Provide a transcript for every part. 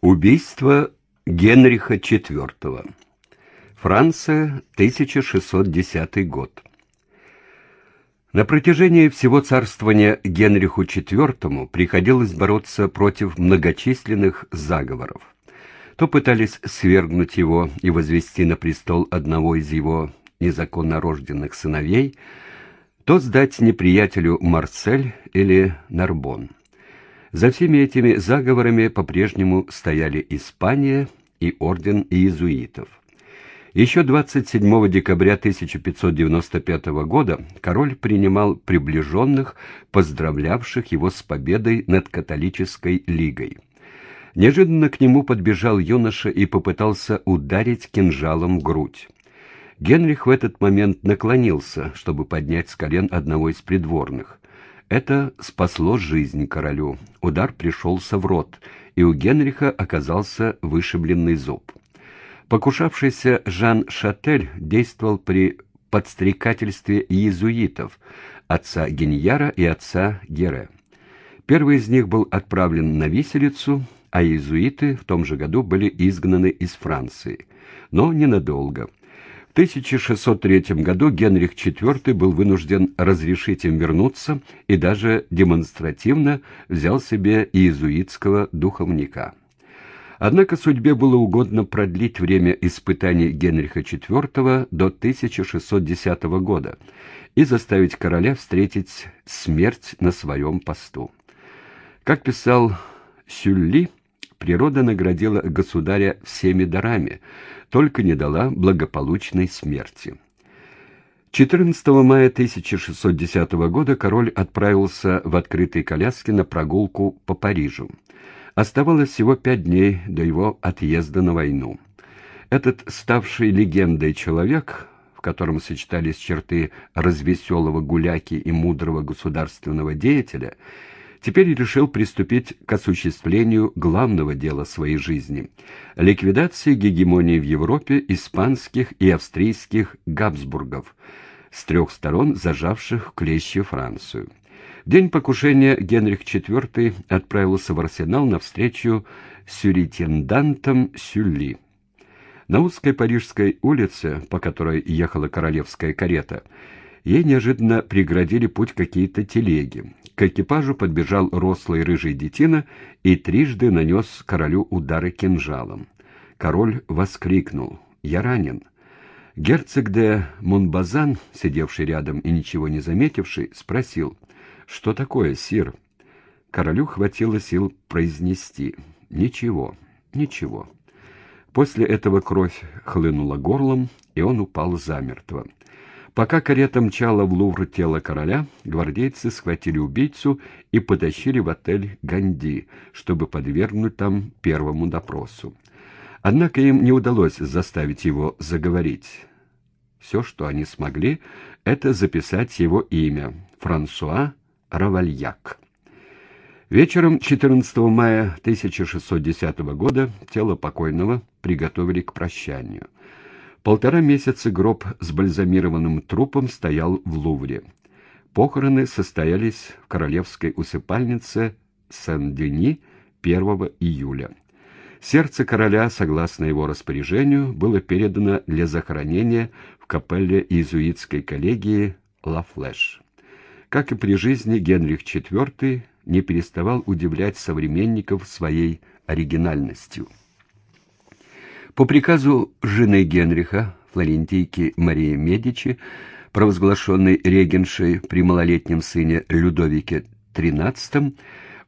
Убийство Генриха IV. Франция, 1610 год. На протяжении всего царствования Генриху IV приходилось бороться против многочисленных заговоров. То пытались свергнуть его и возвести на престол одного из его незаконно рожденных сыновей, то сдать неприятелю Марсель или Нарбон. За всеми этими заговорами по-прежнему стояли Испания и орден иезуитов. Еще 27 декабря 1595 года король принимал приближенных, поздравлявших его с победой над католической лигой. Неожиданно к нему подбежал юноша и попытался ударить кинжалом в грудь. Генрих в этот момент наклонился, чтобы поднять с колен одного из придворных. Это спасло жизнь королю. Удар пришелся в рот, и у Генриха оказался вышибленный зуб. Покушавшийся Жан Шатель действовал при подстрекательстве иезуитов, отца Геньяра и отца Гере. Первый из них был отправлен на виселицу, а иезуиты в том же году были изгнаны из Франции. Но ненадолго – 1603 году Генрих IV был вынужден разрешить им вернуться и даже демонстративно взял себе иезуитского духовника. Однако судьбе было угодно продлить время испытаний Генриха IV до 1610 года и заставить короля встретить смерть на своем посту. Как писал Сюлли, природа наградила государя всеми дарами, только не дала благополучной смерти. 14 мая 1610 года король отправился в открытой коляске на прогулку по Парижу. Оставалось всего пять дней до его отъезда на войну. Этот ставший легендой человек, в котором сочетались черты развеселого гуляки и мудрого государственного деятеля, теперь решил приступить к осуществлению главного дела своей жизни – ликвидации гегемонии в Европе испанских и австрийских Габсбургов, с трех сторон зажавших клещи Францию. В день покушения Генрих IV отправился в арсенал навстречу сюритендантам Сюлли. На узкой парижской улице, по которой ехала королевская карета, ей неожиданно преградили путь какие-то телеги. К экипажу подбежал рослый рыжий детина и трижды нанес королю удары кинжалом. Король воскликнул «Я ранен». Герцог де Монбазан, сидевший рядом и ничего не заметивший, спросил «Что такое, сир?» Королю хватило сил произнести «Ничего, ничего». После этого кровь хлынула горлом, и он упал замертво. Пока карета мчала в Лувр тело короля, гвардейцы схватили убийцу и потащили в отель «Ганди», чтобы подвергнуть там первому допросу. Однако им не удалось заставить его заговорить. Все, что они смогли, это записать его имя — Франсуа Равальяк. Вечером 14 мая 1610 года тело покойного приготовили к прощанию. Полтора месяца гроб с бальзамированным трупом стоял в Лувре. Похороны состоялись в королевской усыпальнице Сен-Дени 1 июля. Сердце короля, согласно его распоряжению, было передано для захоронения в капелле иезуитской коллегии Ла Флеш. Как и при жизни, Генрих IV не переставал удивлять современников своей оригинальностью. По приказу жены Генриха, флорентийки Марии Медичи, провозглашенной регеншей при малолетнем сыне Людовике XIII,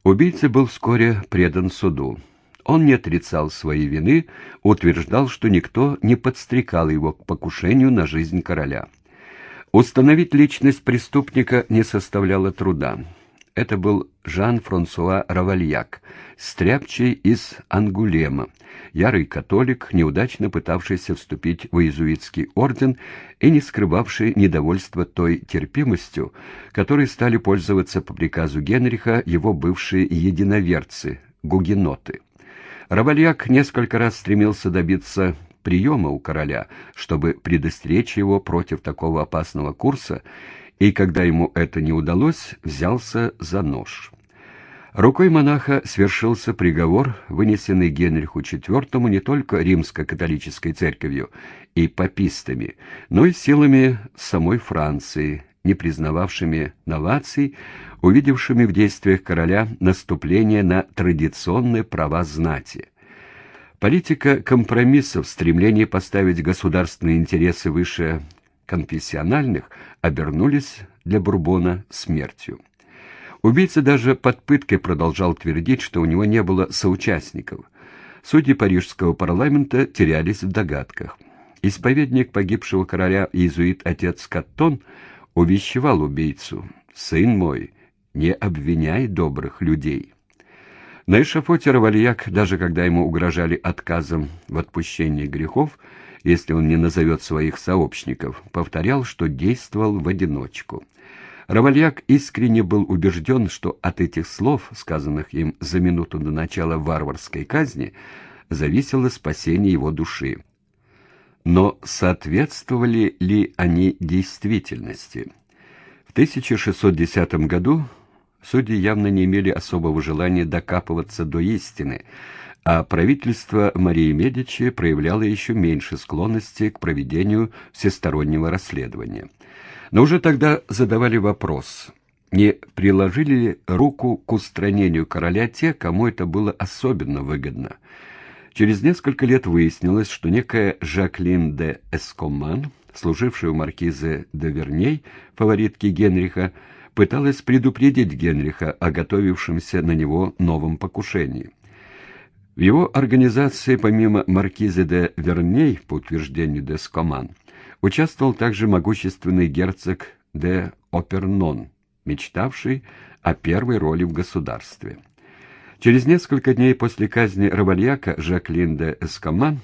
убийца был вскоре предан суду. Он не отрицал своей вины, утверждал, что никто не подстрекал его к покушению на жизнь короля. Установить личность преступника не составляло труда. Это был Жан-Франсуа Равальяк, стряпчий из Ангулема, ярый католик, неудачно пытавшийся вступить в иезуитский орден и не скрывавший недовольство той терпимостью, которой стали пользоваться по приказу Генриха его бывшие единоверцы, гугеноты. Равальяк несколько раз стремился добиться приема у короля, чтобы предостеречь его против такого опасного курса, и когда ему это не удалось, взялся за нож. Рукой монаха свершился приговор, вынесенный Генриху IV не только римско-католической церковью и папистами, но и силами самой Франции, не признававшими новаций, увидевшими в действиях короля наступление на традиционные права знати. Политика компромиссов, стремление поставить государственные интересы выше конфессиональных, обернулись для Бурбона смертью. Убийца даже под пыткой продолжал твердить, что у него не было соучастников. Судьи парижского парламента терялись в догадках. Исповедник погибшего короля иезуит отец Каттон увещевал убийцу «Сын мой, не обвиняй добрых людей». На эшафоте Равальяк, даже когда ему угрожали отказом в отпущении грехов, если он не назовет своих сообщников, повторял, что действовал в одиночку. Равальяк искренне был убежден, что от этих слов, сказанных им за минуту до начала варварской казни, зависело спасение его души. Но соответствовали ли они действительности? В 1610 году судьи явно не имели особого желания докапываться до истины, а правительство Марии Медичи проявляло еще меньше склонности к проведению всестороннего расследования. Но уже тогда задавали вопрос, не приложили ли руку к устранению короля те, кому это было особенно выгодно. Через несколько лет выяснилось, что некая Жаклин де Эскоман, служившая у маркизы де Верней, фаворитки Генриха, пыталась предупредить Генриха о готовившемся на него новом покушении. В его организации, помимо маркизы де Верней, по утверждению де Скоман, участвовал также могущественный герцог де Опернон, мечтавший о первой роли в государстве. Через несколько дней после казни Равальяка Жаклин де Эскоман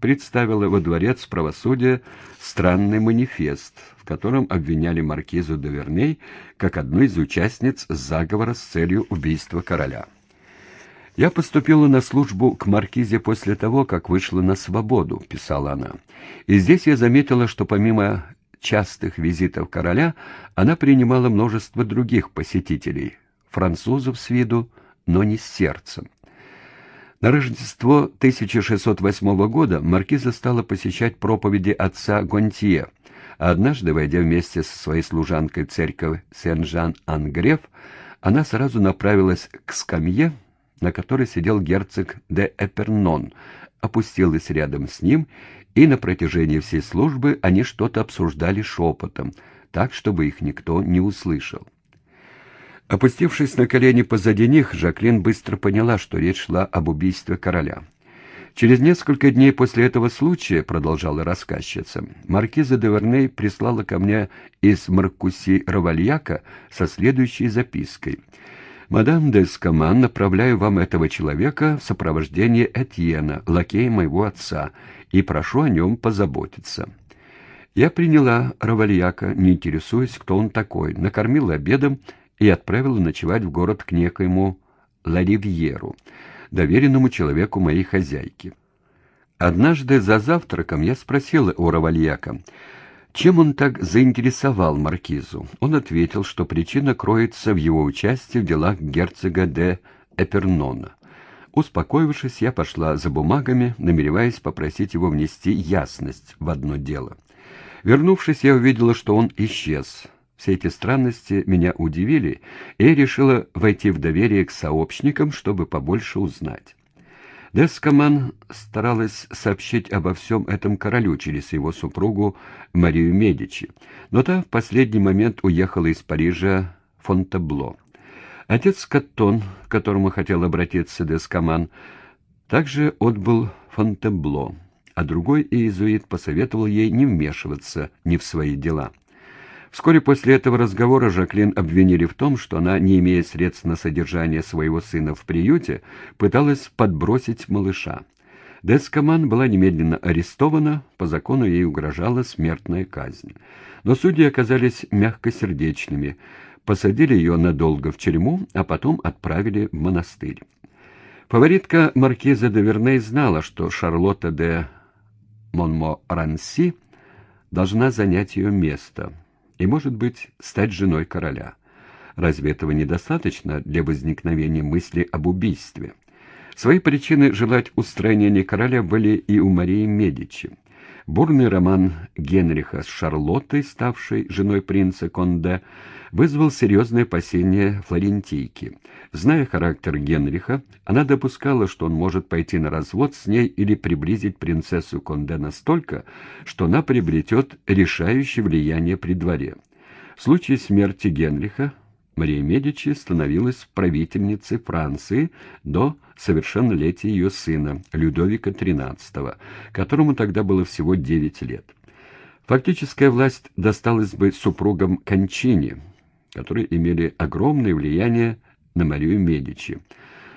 представила во дворец правосудия странный манифест, в котором обвиняли маркизу де Верней как одну из участниц заговора с целью убийства короля. «Я поступила на службу к маркизе после того, как вышла на свободу», — писала она. «И здесь я заметила, что помимо частых визитов короля она принимала множество других посетителей, французов с виду, но не с сердцем. На Рождество 1608 года маркиза стала посещать проповеди отца Гонтье, а однажды, войдя вместе со своей служанкой в церковь Сен-Жан-Ангреф, она сразу направилась к скамье, на которой сидел герцог де Эпернон, опустилась рядом с ним, и на протяжении всей службы они что-то обсуждали шепотом, так, чтобы их никто не услышал. Опустившись на колени позади них, Жаклин быстро поняла, что речь шла об убийстве короля. Через несколько дней после этого случая, продолжала рассказчица, маркиза де Верней прислала ко мне из Маркуси Равальяка со следующей запиской — «Мадам де Скаман, направляю вам этого человека в сопровождение Этьена, лакея моего отца, и прошу о нем позаботиться». Я приняла Равальяка, не интересуясь, кто он такой, накормила обедом и отправила ночевать в город к некоему Ларивьеру, доверенному человеку моей хозяйки. Однажды за завтраком я спросила у Равальяка, чем он так заинтересовал маркизу? Он ответил, что причина кроется в его участии в делах герцога де Эпернона. Успокоившись, я пошла за бумагами, намереваясь попросить его внести ясность в одно дело. Вернувшись, я увидела, что он исчез. Все эти странности меня удивили, и я решила войти в доверие к сообщникам, чтобы побольше узнать. Дескоман старалась сообщить обо всем этом королю через его супругу Марию Медичи, но та в последний момент уехала из Парижа в Фонтабло. Отец Каттон, к которому хотел обратиться Дескоман, также отбыл в Фонтабло, а другой иезуит посоветовал ей не вмешиваться ни в свои дела. Вскоре после этого разговора Жаклин обвинили в том, что она, не имея средств на содержание своего сына в приюте, пыталась подбросить малыша. Дескоман была немедленно арестована, по закону ей угрожала смертная казнь. Но судьи оказались мягкосердечными, посадили ее надолго в тюрьму, а потом отправили в монастырь. Фаворитка маркиза де Верней знала, что Шарлотта де Монмо-Ранси должна занять ее место — и, может быть, стать женой короля. Разве этого недостаточно для возникновения мысли об убийстве? Свои причины желать устранения короля были и у Марии Медичи. Бурный роман Генриха с Шарлоттой, ставшей женой принца Конде, вызвал серьезное опасение флорентийки. Зная характер Генриха, она допускала, что он может пойти на развод с ней или приблизить принцессу Конде настолько, что она приобретет решающее влияние при дворе. В случае смерти Генриха Мария Медичи становилась правительницей Франции до совершеннолетия ее сына, Людовика XIII, которому тогда было всего 9 лет. Фактическая власть досталась бы супругам Кончини, которые имели огромное влияние на Марию Медичи.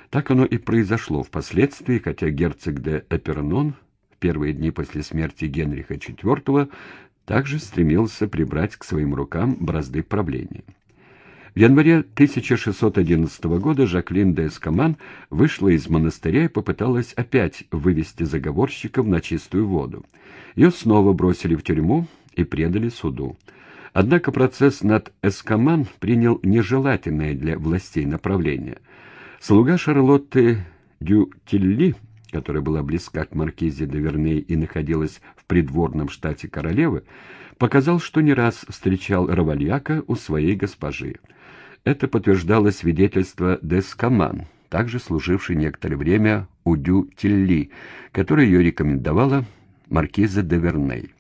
Так оно и произошло впоследствии, хотя герцог де Эпернон в первые дни после смерти Генриха IV также стремился прибрать к своим рукам бразды правления. В январе 1611 года Жаклин де Эскаман вышла из монастыря и попыталась опять вывести заговорщиков на чистую воду. Ее снова бросили в тюрьму и предали суду. Однако процесс над Эскаман принял нежелательное для властей направление. Слуга Шарлотты Дю Тилли, которая была близка к маркизе де и находилась в придворном штате королевы, показал, что не раз встречал Равальяка у своей госпожи. Это подтверждало свидетельство Дескаман, также служивший некоторое время у Дю Тилли, которая ее рекомендовала маркиза де Верней.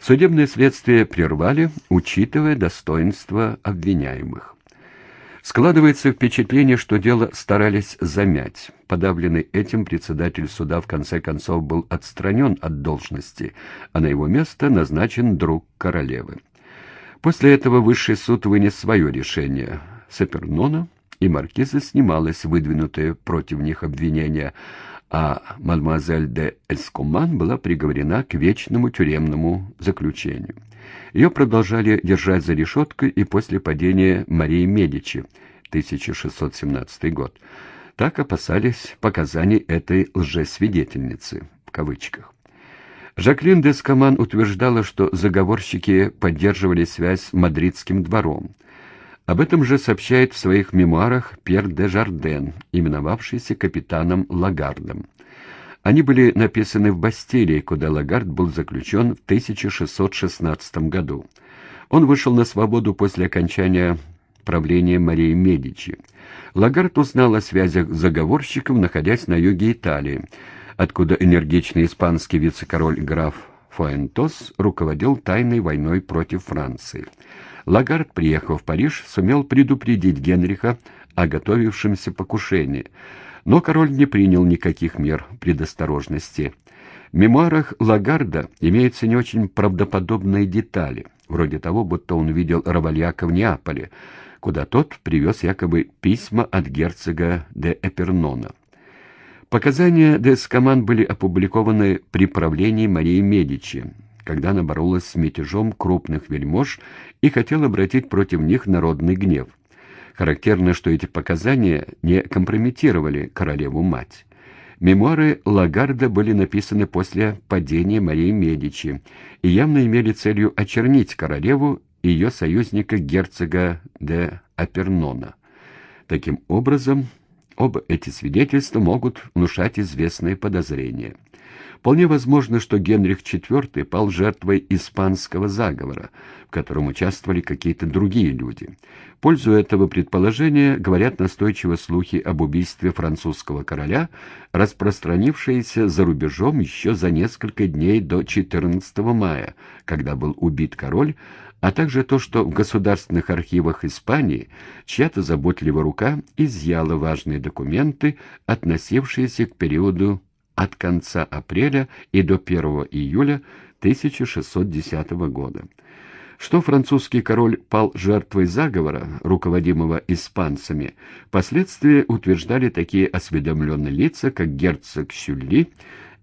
Судебное следствие прервали, учитывая достоинства обвиняемых. Складывается впечатление, что дело старались замять. Подавленный этим председатель суда в конце концов был отстранен от должности, а на его место назначен друг королевы. После этого высший суд вынес свое решение. Сапернона и маркиза снималось выдвинутое против них обвинение, а мадемуазель де Эскоман была приговорена к вечному тюремному заключению. Ее продолжали держать за решеткой и после падения Марии Медичи, 1617 год. Так опасались показаний этой лжесвидетельницы, в кавычках. Жаклин де Скаман утверждала, что заговорщики поддерживали связь с мадридским двором. Об этом же сообщает в своих мемуарах Пьер де Жарден, именовавшийся капитаном Лагардом. Они были написаны в Бастилии, куда Лагард был заключен в 1616 году. Он вышел на свободу после окончания правления Марии Медичи. Лагард узнал о связях заговорщиков, находясь на юге Италии, откуда энергичный испанский вице-король граф Фуэнтос руководил тайной войной против Франции. Лагард, приехав в Париж, сумел предупредить Генриха о готовившемся покушении, но король не принял никаких мер предосторожности. В мемуарах Лагарда имеются не очень правдоподобные детали, вроде того, будто он видел Равальяка в Неаполе, куда тот привез якобы письма от герцога де Эпернона. Показания де Скаман были опубликованы при правлении Марии Медичи, когда она боролась с мятежом крупных вельмож и хотела обратить против них народный гнев. Характерно, что эти показания не компрометировали королеву-мать. Мемуары Лагарда были написаны после падения Марии Медичи и явно имели целью очернить королеву и ее союзника герцога де Апернона. Таким образом, оба эти свидетельства могут внушать известные подозрения. Вполне возможно, что Генрих IV пал жертвой испанского заговора, в котором участвовали какие-то другие люди. Пользу этого предположения говорят настойчиво слухи об убийстве французского короля, распространившиеся за рубежом еще за несколько дней до 14 мая, когда был убит король, а также то, что в государственных архивах Испании чья-то заботливая рука изъяла важные документы, относившиеся к периоду от конца апреля и до 1 июля 1610 года. Что французский король пал жертвой заговора, руководимого испанцами, впоследствии утверждали такие осведомленные лица, как герцог Сюлли,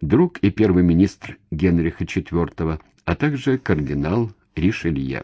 друг и первый министр Генриха IV, а также кардинал Ришелье.